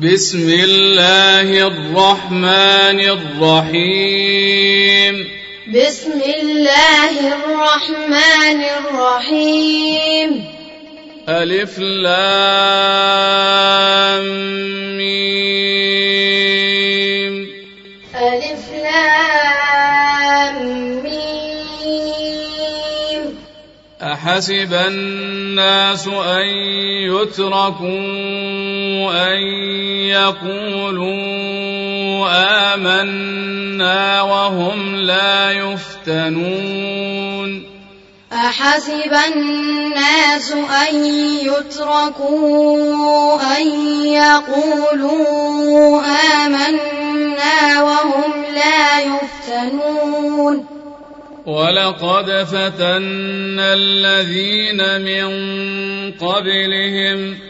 بسم الله الرحمن الرحيم. بسم الله الرحمن الرحيم. ألف لام ميم. ألف لام ميم. أحسب الناس أن يتركوا أن يقولوا آمنا وهم لا يفتنون. أحسب الناس أن يتركوا أن يقولوا آمنا وهم لا يفتنون. ولقد فتنا الذين من قبلهم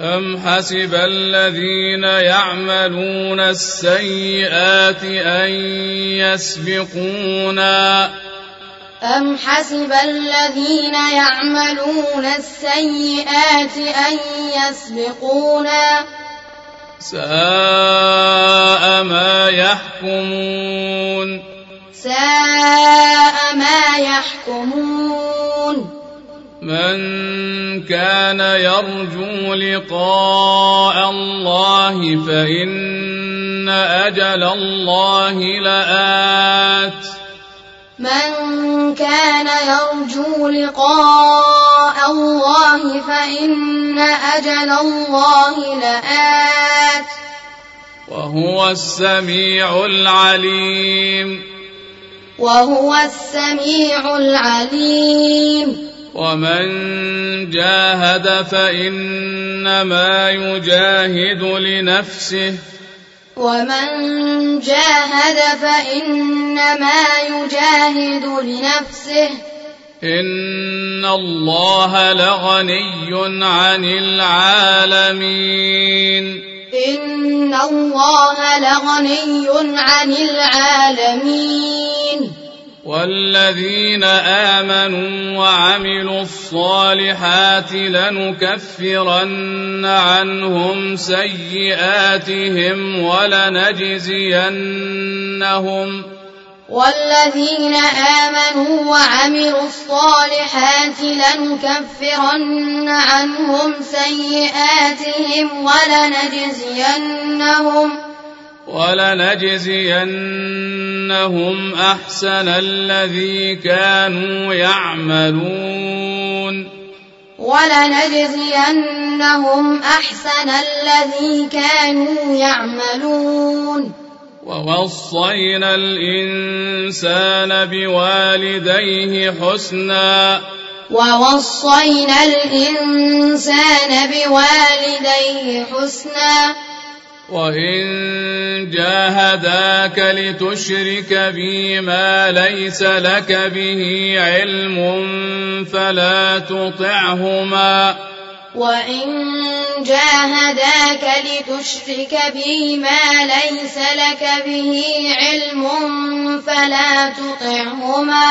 أم حسب الذين يعملون السيئات أن يسبقونا أم حسب الذين يعملون السيئات أن يسبقونا ساء ما يحكمون ساء ما يحكمون من كان يرجو لقاء الله فإن أجل الله لآت. من كان يرجو لقاء الله فإن أجل الله لآت. وهو السميع العليم. وهو السميع العليم. ومن جاهد فإنما يجاهد لنفسه. ومن جاهد فإنما يجاهد لنفسه. إن الله لغني عن العالمين. إن الله لغني عن العالمين. والذين آمنوا وعملوا الصالحات لنكفرن عنهم سيئاتهم ولنجزينهم والذين آمنوا وعملوا الصالحات لنكفرن عنهم سيئاتهم ولنجزينهم ولنجزينهم أحسن الذي كانوا يعملون. ولنجزينهم أحسن الذي كانوا يعملون. ووصينا الإنسان بوالديه حسنا. ووصينا الإنسان بوالديه حسنا. وإن جاهداك لتشرك بي ما ليس لك به علم فلا تطعهما وإن جاهداك لتشرك بي ما ليس لك به علم فلا تطعهما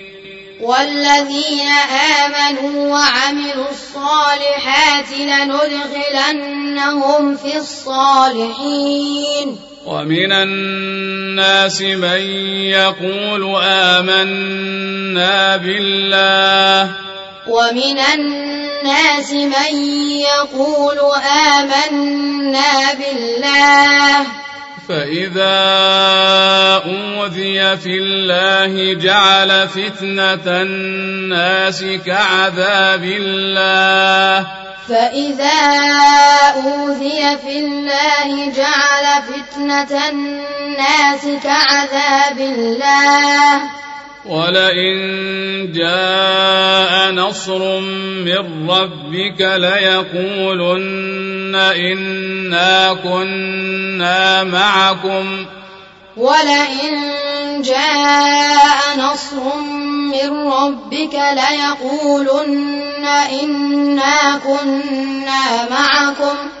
والذين آمنوا وعملوا الصالحات لندخلنهم في الصالحين. ومن الناس من يقول آمنا بالله. ومن الناس من يقول آمنا بالله. فإذا أوذي في الله جعل فتنة الناس كعذاب الله. فإذا أوذي في الله جعل فتنة الناس كعذاب الله. ولئن جاء نصر من ربك ليقولن إنا كنا معكم. ولئن جاء نصر من ربك ليقولن إنا كنا معكم.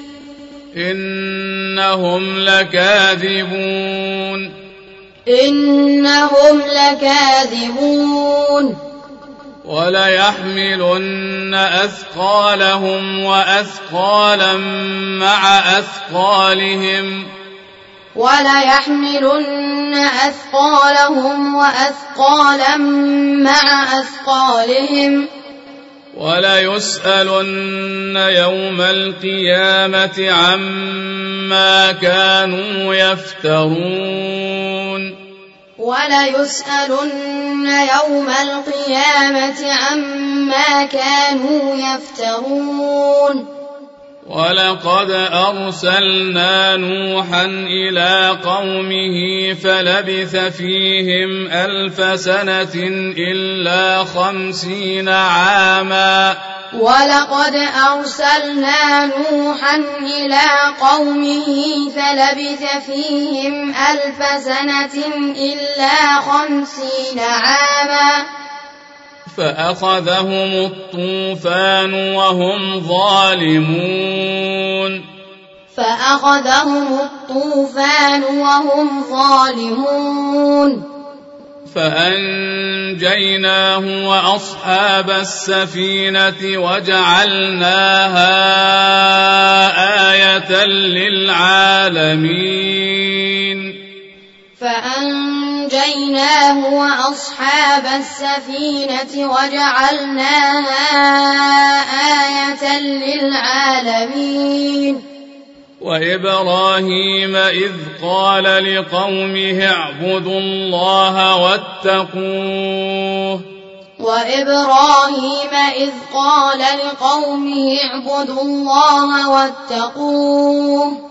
إنهم لكاذبون. إنهم لكاذبون. وليحملن أثقالهم وأثقالا مع أثقالهم. وليحملن أثقالهم وأثقالا مع أثقالهم. وليسألن يوم القيامة عما كانوا يفترون. وليسألن يوم القيامة عما كانوا يفترون. ولقد أرسلنا نوحا إلى قومه فلبث فيهم ألف سنة إلا خمسين عاما ولقد أرسلنا نوحا إلى قومه فلبث فيهم ألف سنة إلا خمسين عاما فأخذهم الطوفان وهم ظالمون. فأخذهم الطوفان وهم ظالمون. فأنجيناه وأصحاب السفينة وجعلناها آية للعالمين. فأنجيناه وأصحاب السفينة وجعلناها آية للعالمين. وإبراهيم إذ قال لقومه اعبدوا الله واتقوه. وإبراهيم إذ قال لقومه اعبدوا الله واتقوه.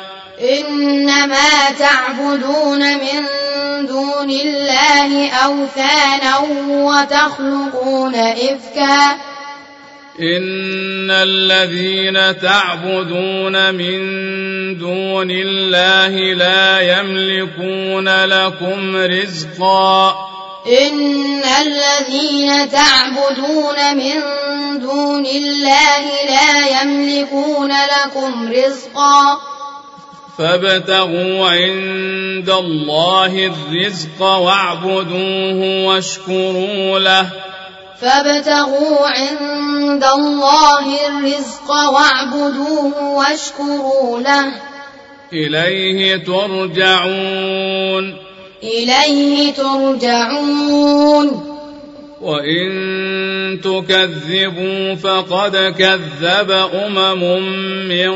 إنما تعبدون من دون الله أوثانا وتخلقون إفكا إن الذين تعبدون من دون الله لا يملكون لكم رزقا. إن الذين تعبدون من دون الله لا يملكون لكم رزقا. فابتغوا عند الله الرزق واعبدوه واشكروا له. فابتغوا عند الله الرزق واعبدوه واشكروا له. إليه ترجعون. إليه ترجعون. وإن تكذبوا فقد كذب أمم من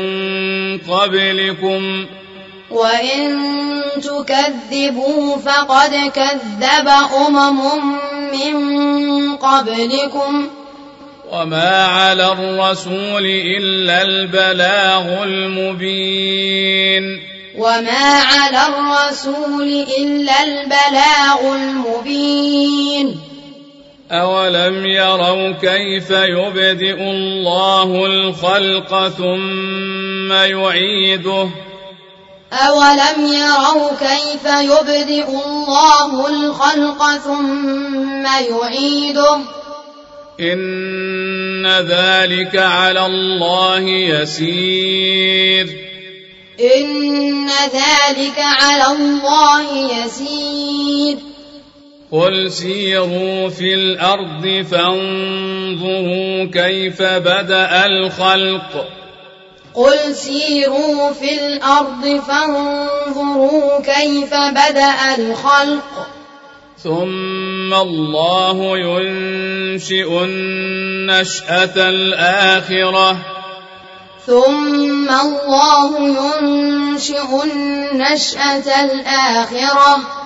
قبلكم. وإن تكذبوا فقد كذب أمم من قبلكم. وما على الرسول إلا البلاغ المبين. وما على الرسول إلا البلاغ المبين. أولم يروا كيف يبدئ الله الخلق ثم يعيده؟ أولم يروا كيف يبدئ الله الخلق ثم يعيده؟ إن ذلك على الله يسير. إن ذلك على الله يسير. قل سيروا في الأرض فانظروا كيف بدأ الخلق. قل سيروا في الأرض فانظروا كيف بدأ الخلق. ثم الله ينشئ النشأة الآخرة. ثم الله ينشئ النشأة الآخرة.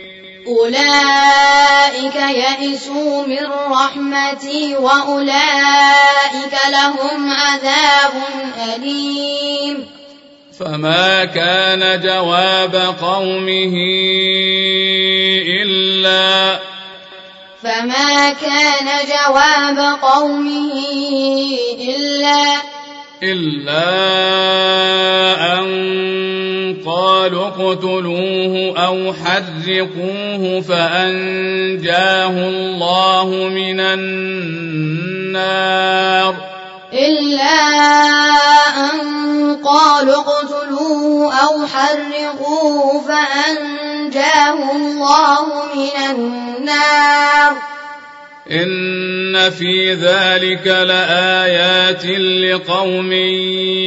أولئك يئسوا من رحمتي وأولئك لهم عذاب أليم. فما كان جواب قومه إلا فما كان جواب قومه إلا إلا أن قالوا اقتلوه أو حرقوه فأنجاه الله من النار. إلا أن قالوا اقتلوه أو حرقوه فأنجاه الله من النار. إن في ذلك لآيات لقوم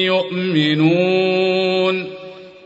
يؤمنون.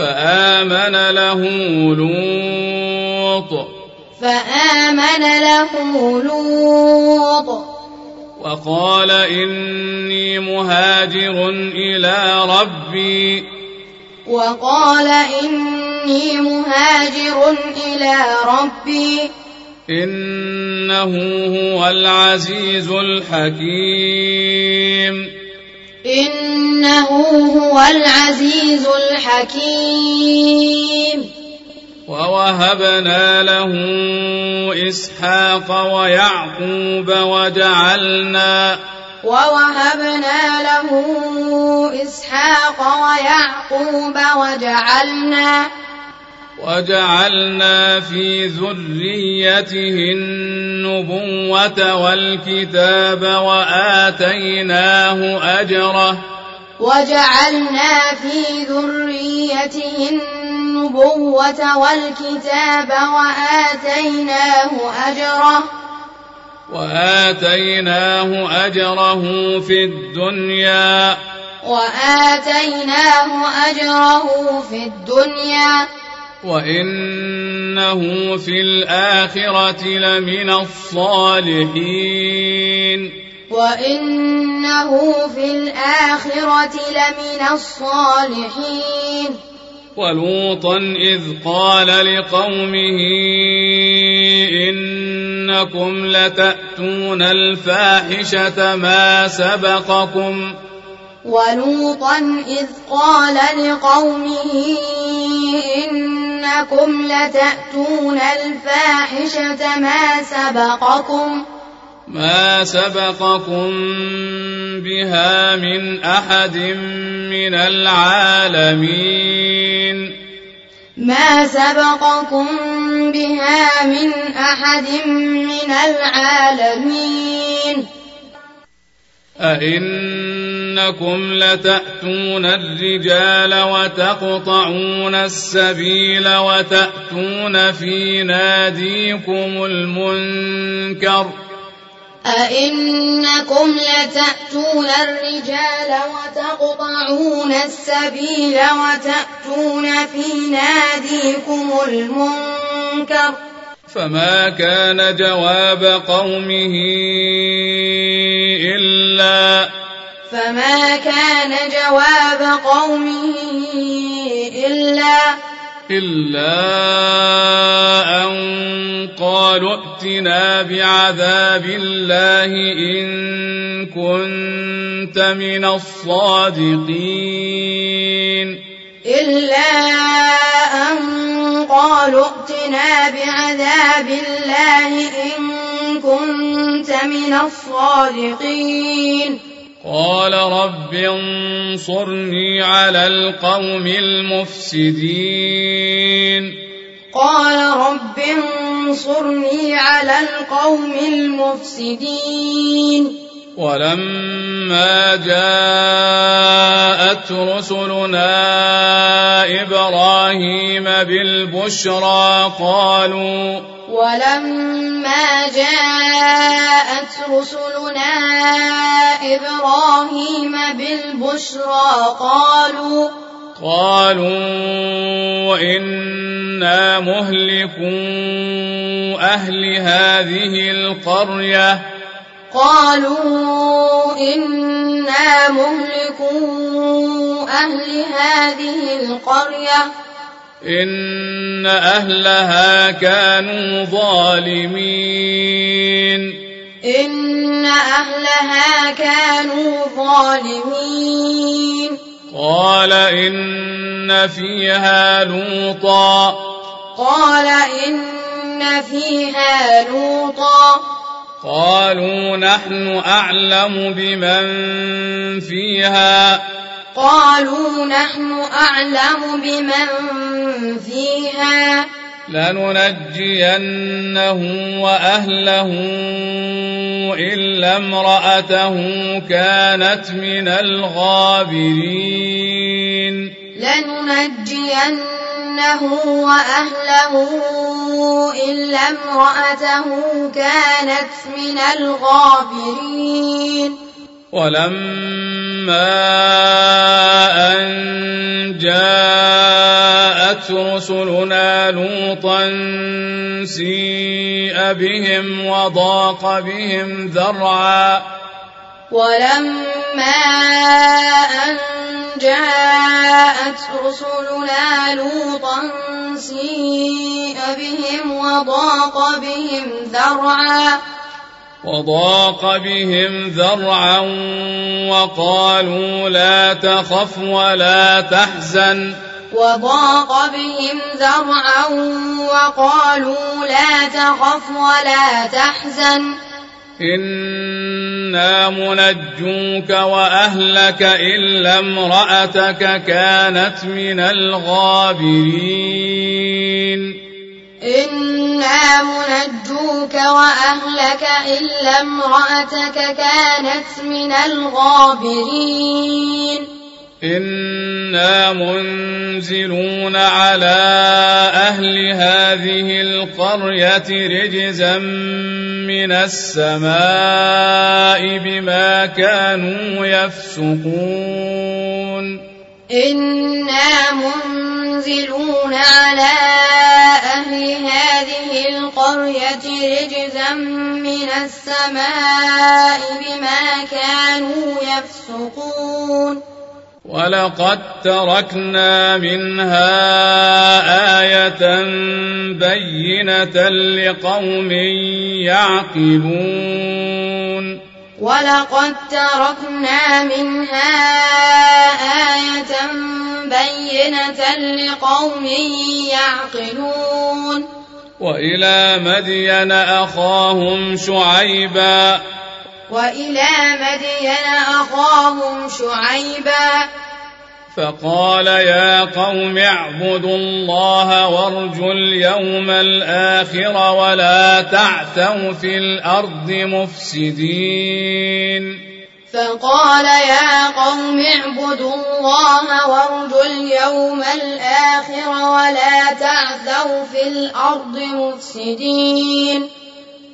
فآمن له لوط. فآمن له لوط. وقال إني مهاجر إلى ربي. وقال إني مهاجر إلى ربي. إنه هو العزيز الحكيم. إنه هو العزيز الحكيم. ووهبنا له إسحاق ويعقوب وجعلنا ووهبنا له إسحاق ويعقوب وجعلنا وجعلنا في ذريته النبوة والكتاب وآتيناه أجره. وجعلنا في ذريته النبوة والكتاب وآتيناه أجره. وآتيناه أجره في الدنيا. وآتيناه أجره في الدنيا. وإنه في الآخرة لمن الصالحين وإنه في الآخرة لمن الصالحين ولوطا إذ قال لقومه إنكم لتأتون الفاحشة ما سبقكم ولوطا إذ قال لقومه إنكم لتأتون الفاحشة ما سبقكم ما سبقكم بها من أحد من العالمين. ما سبقكم بها من أحد من العالمين. أئنكم لتأتون الرجال وتقطعون السبيل وتأتون في ناديكم المنكر أئنكم لتأتون الرجال وتقطعون السبيل وتأتون في ناديكم المنكر فما كان جواب قومه إلا فما كان جواب قومه إلا إلا أن قالوا ائتنا بعذاب الله إن كنت من الصادقين. إلا أن قالوا ائتنا بعذاب الله إن كنت من الصادقين. قال رب انصرني على القوم المفسدين. قال رب انصرني على القوم المفسدين. ولما جاءت رسلنا إبراهيم بالبشرى قالوا ولما جاءت رسلنا إبراهيم بالبشرى قالوا قالوا إنا مهلكو أهل هذه القرية قالوا إنا مهلكو أهل هذه القرية. إن أهلها كانوا ظالمين. إن أهلها كانوا ظالمين. قال إن فيها لوطا. قال إن فيها لوطا. قالوا نحن أعلم بمن فيها. قالوا نحن أعلم بمن فيها. لننجينه وأهله إلا امرأته كانت من الغابرين. لننجينه وأهله إلا امرأته كانت من الغابرين. ولما أن جاءت رسلنا لوطا سيء بهم وضاق بهم ذرعا. ولما أن جاءت رسلنا لوطا سيء بهم وضاق بهم ذرعا وضاق بهم ذرعا وقالوا لا تخف ولا تحزن. وضاق بهم ذرعا وقالوا لا تخف ولا تحزن. إنا منجوك وأهلك إلا امرأتك كانت من الغابرين إنا منجوك وأهلك إلا امرأتك كانت من الغابرين إنا منزلون على أهل هذه القرية رجزا من السماء بما كانوا يفسقون إنا منزلون على أهل هذه القرية رجزا من السماء بما كانوا يفسقون ولقد تركنا منها آية بينة لقوم يعقلون. ولقد تركنا منها آية بينة لقوم يعقلون. وإلى مدين أخاهم شعيبا. وإلى مدين أخاهم شعيبا. فقال يا قوم اعبدوا الله وارجوا اليوم الآخر ولا تعثوا في الأرض مفسدين. فقال يا قوم اعبدوا الله وارجوا اليوم الآخر ولا تعثوا في الأرض مفسدين.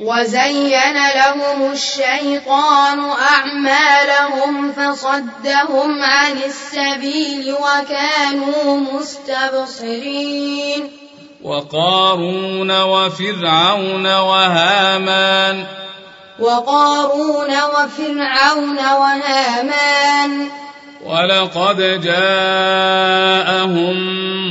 وزين لهم الشيطان أعمالهم فصدهم عن السبيل وكانوا مستبصرين. وقارون وفرعون وهامان. وقارون وفرعون وهامان. ولقد جاءهم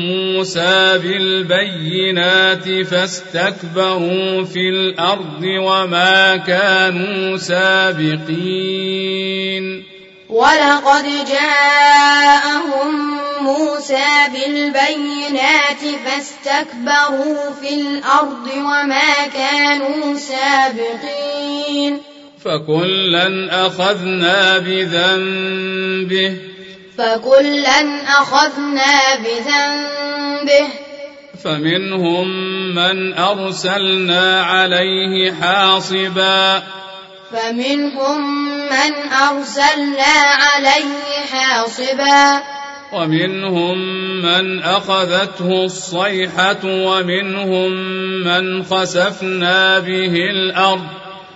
موسى بالبينات فاستكبروا في الأرض وما كانوا سابقين. ولقد جاءهم موسى بالبينات فاستكبروا في الأرض وما كانوا سابقين. فكلا أخذنا بذنبه. فكلا أخذنا بذنبه. فمنهم من أرسلنا عليه حاصبا. فمنهم من أرسلنا عليه حاصبا. ومنهم من أخذته الصيحة ومنهم من خسفنا به الأرض.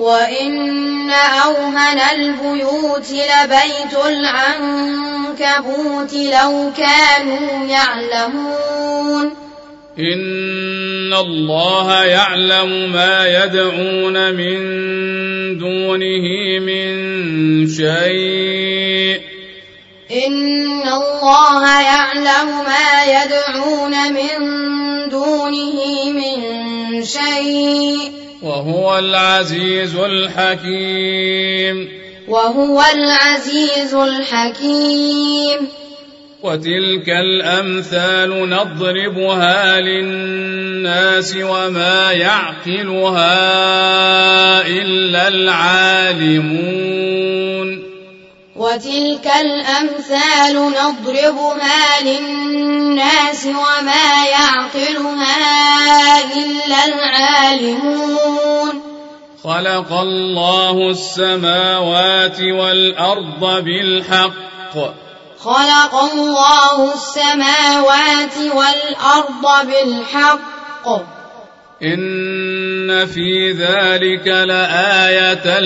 وإن أوهن البيوت لبيت العنكبوت لو كانوا يعلمون إن الله يعلم ما يدعون من دونه من شيء إن الله يعلم ما يدعون من دونه من شيء وهو العزيز الحكيم. وهو العزيز الحكيم. وتلك الأمثال نضربها للناس وما يعقلها إلا العالمون. وتلك الأمثال نضربها للناس وما يعقلها إلا العالمون. خلق الله السماوات والأرض بالحق. خلق الله السماوات والأرض بالحق. إن في ذلك لآية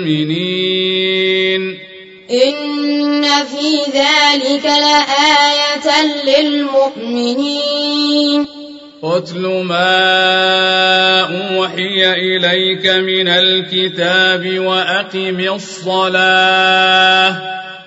للمؤمنين إن في ذلك لآية للمؤمنين اتل ما أوحي إليك من الكتاب وأقم الصلاة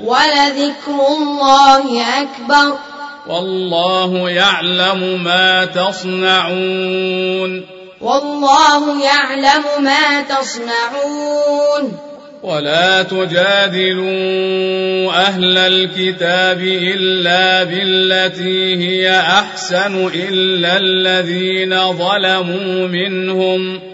ولذكر الله أكبر. والله يعلم ما تصنعون. والله يعلم ما تصنعون. ولا تجادلوا أهل الكتاب إلا بالتي هي أحسن إلا الذين ظلموا منهم.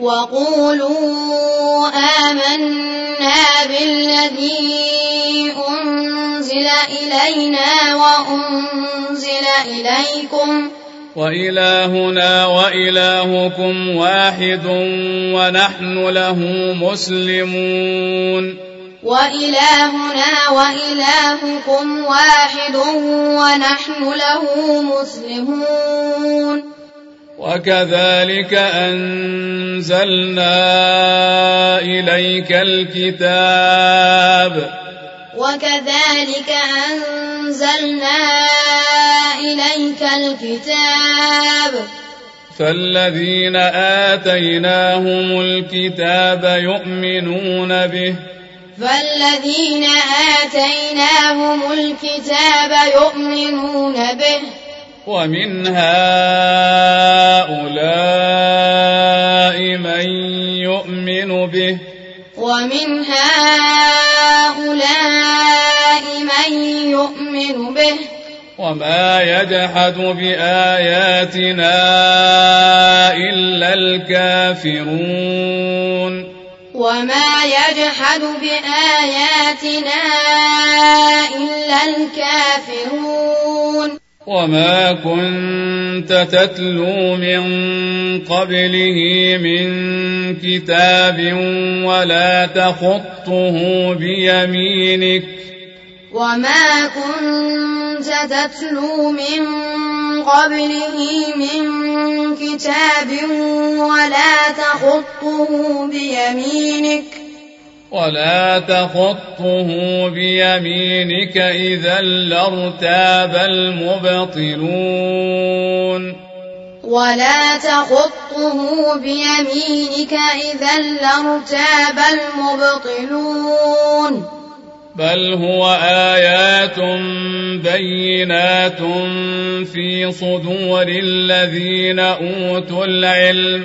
وقولوا آمنا بالذي أنزل إلينا وأنزل إليكم. وإلهنا وإلهكم واحد ونحن له مسلمون. وإلهنا وإلهكم واحد ونحن له مسلمون. وكذلك أنزلنا إليك الكتاب. وكذلك أنزلنا إليك الكتاب. فالذين آتيناهم الكتاب يؤمنون به. فالذين آتيناهم الكتاب يؤمنون به. ومن هؤلاء من يؤمن به. ومن هؤلاء من يؤمن به. وما يجحد بآياتنا إلا الكافرون. وما يجحد بآياتنا إلا الكافرون. وما كنت تتلو من قبله من كتاب ولا تخطه بيمينك وما كنت تتلو من قبله من كتاب ولا تخطه بيمينك ولا تخطه بيمينك إذا لارتاب المبطلون ولا تخطه بيمينك إذا لارتاب المبطلون بل هو آيات بينات في صدور الذين أوتوا العلم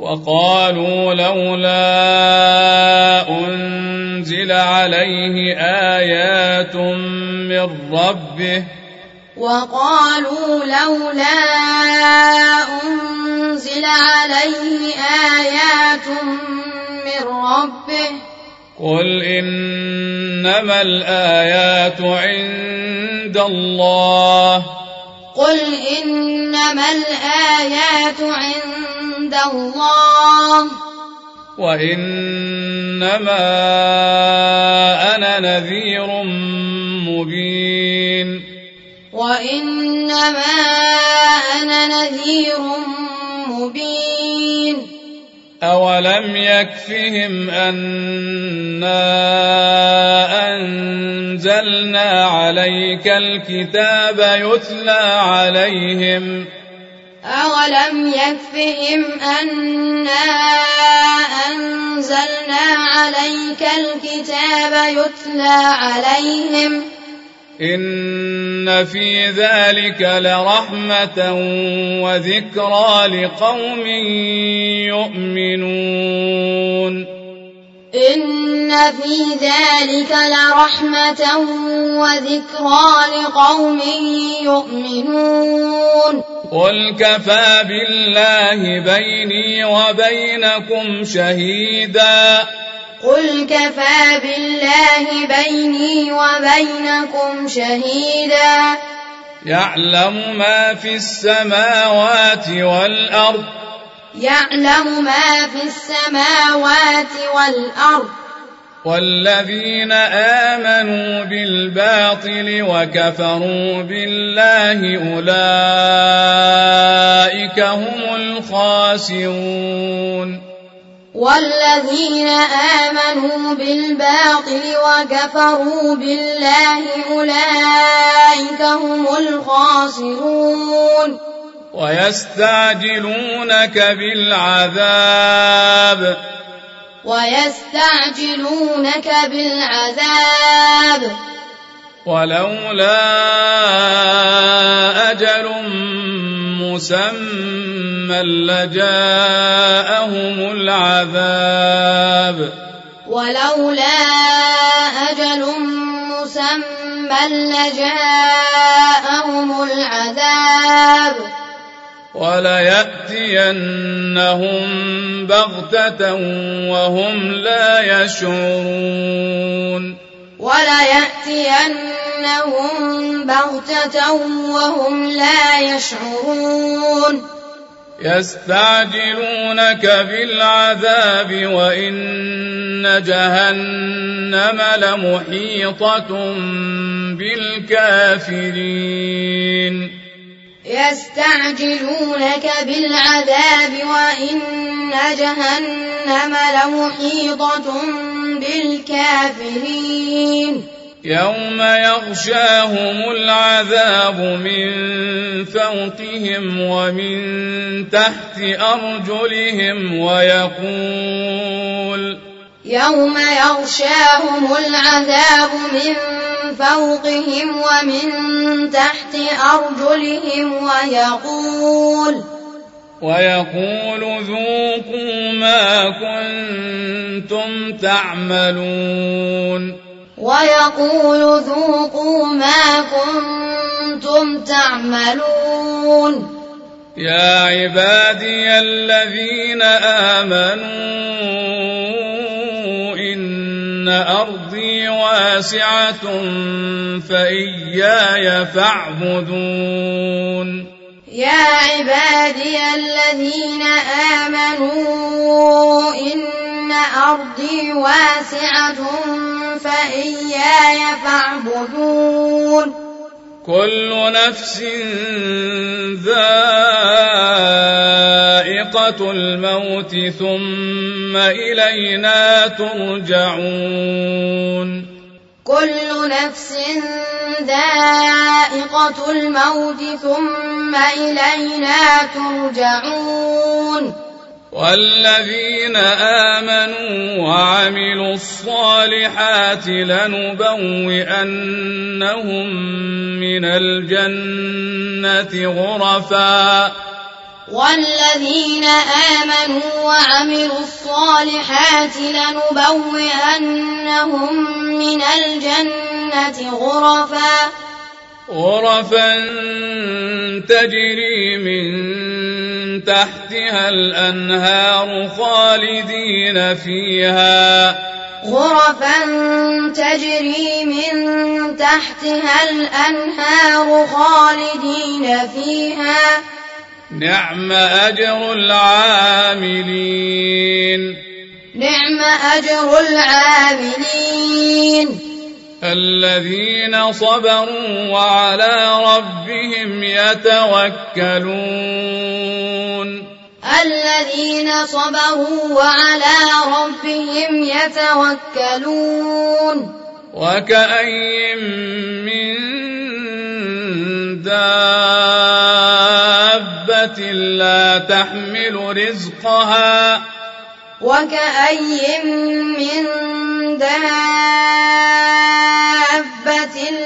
وقالوا لولا أنزل عليه آيات من ربه وقالوا لولا أنزل عليه آيات من ربه قل إنما الآيات عند الله قل إنما الآيات عند الله. وإنما أنا نذير مبين. وإنما أنا نذير مبين. أولم يكفهم أنا أنزلنا عليك الكتاب يتلى عليهم أولم يكفهم أنا أنزلنا عليك الكتاب يتلى عليهم إن في ذلك لرحمة وذكرى لقوم يؤمنون إن في ذلك لرحمة وذكرى لقوم يؤمنون قل كفى بالله بيني وبينكم شهيدا. قل كفى بالله بيني وبينكم شهيدا. يعلم ما في السماوات والأرض. يعلم ما في السماوات والأرض. والذين آمنوا بالباطل وكفروا بالله أولئك هم الخاسرون. والذين آمنوا بالباطل وكفروا بالله أولئك هم الخاسرون. ويستعجلونك بالعذاب. ويستعجلونك بالعذاب. ولولا أجل مسمى لجاءهم العذاب. ولولا أجل مسمى لجاءهم العذاب. وليأتينهم بغتة وهم لا يشعرون. وليأتينهم بغتة وهم لا يشعرون. يستعجلونك بالعذاب وإن جهنم لمحيطة بالكافرين. يستعجلونك بالعذاب وإن جهنم لمحيطة بالكافرين. يوم يغشاهم العذاب من فوقهم ومن تحت أرجلهم ويقول يوم يغشاهم العذاب من فوقهم ومن تحت أرجلهم ويقول ويقول ذوقوا ما كنتم تعملون ويقول ذوقوا ما كنتم تعملون يا عبادي الذين آمنوا إن أرضي واسعة فإياي فاعبدون. يا عبادي الذين آمنوا إن أرضي واسعة فإياي فاعبدون. كل نفس ذائقة الموت ثم إلينا ترجعون. كل نفس ذائقة الموت ثم إلينا ترجعون. والذين آمنوا وعملوا الصالحات لنبوئنهم من الجنة غرفاً. والذين آمنوا وعملوا الصالحات لنبوئنهم من الجنة غرفا. غرفا تجري من تحتها الأنهار خالدين فيها. غرفا تجري من تحتها الأنهار خالدين فيها. نعم أجر العاملين. نعم أجر العاملين. الذين صبروا وعلى ربهم يتوكلون. الذين صبروا وعلى ربهم يتوكلون. وكأي من دابة لا تحمل رزقها. وكأي من دابة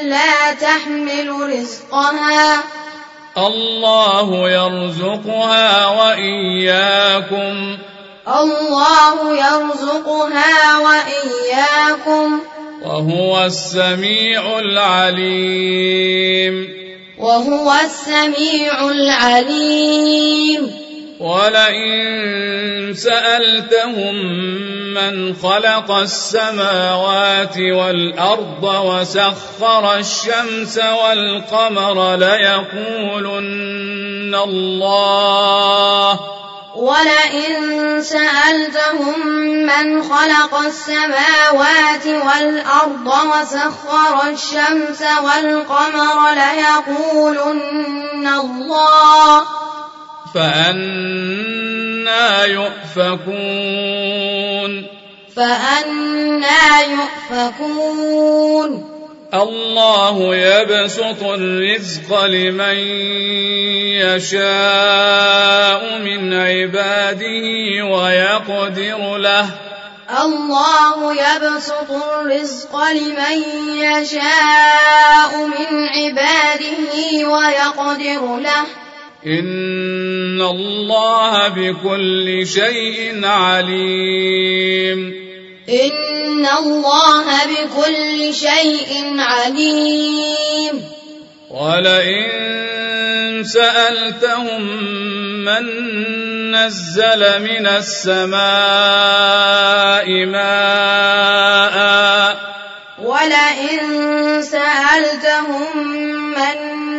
لا تحمل رزقها الله يرزقها وإياكم الله يرزقها وإياكم وهو السميع العليم وهو السميع العليم ولئن سألتهم من خلق السماوات والأرض وسخر الشمس والقمر ليقولن الله. ولئن سألتهم من خلق السماوات والأرض وسخر الشمس والقمر ليقولن الله. فأنا يؤفكون. فأنا يؤفكون. الله يبسط الرزق لمن يشاء من عباده ويقدر له. الله يبسط الرزق لمن يشاء من عباده ويقدر له. إن الله بكل شيء عليم إن الله بكل شيء عليم ولئن سألتهم من نزل من السماء ماء ولئن سألتهم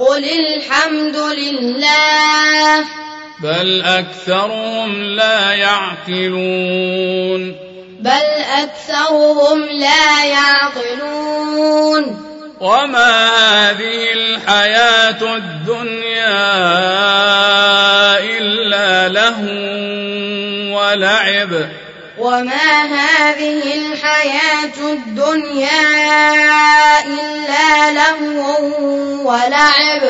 قل الحمد لله بل أكثرهم لا يعقلون بل أكثرهم لا يعقلون وما هذه الحياة الدنيا إلا له ولعب وما هذه الحياة الدنيا إلا لهو ولعب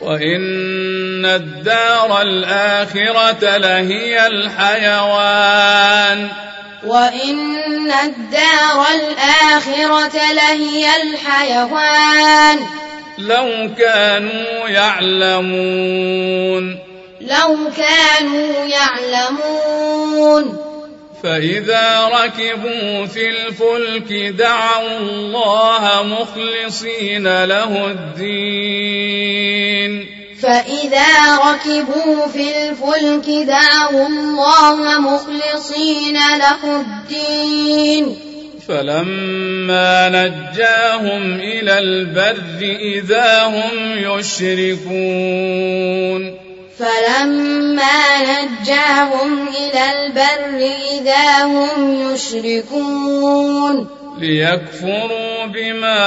وإن الدار الآخرة لهي الحيوان وإن الدار الآخرة لهي الحيوان لو كانوا يعلمون لو كانوا يعلمون فإذا ركبوا في الفلك دعوا الله مخلصين له الدين. فإذا ركبوا في الفلك دعوا الله مخلصين له الدين. فلما نجاهم إلى البر إذا هم يشركون. فلما نجاهم إلى البر إذا هم يشركون ليكفروا بما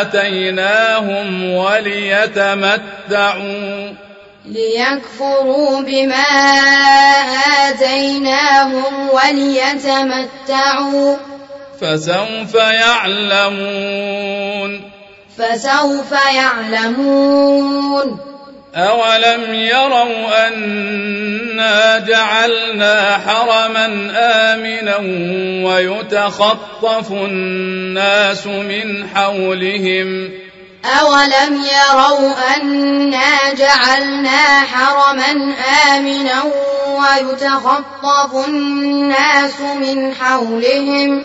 آتيناهم وليتمتعوا ليكفروا بما آتيناهم وليتمتعوا فسوف يعلمون فسوف يعلمون. أولم يروا أنا جعلنا حرما آمنا ويتخطف الناس من حولهم أولم يروا أنا جعلنا حرما آمنا ويتخطف الناس من حولهم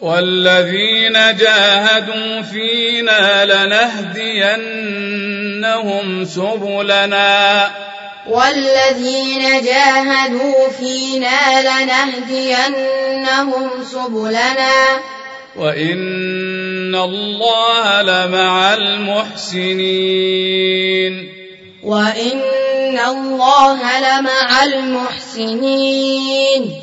والذين جاهدوا فينا لنهدينهم سبلنا. والذين جاهدوا فينا لنهدينهم سبلنا. وإن الله لمع المحسنين. وإن الله لمع المحسنين.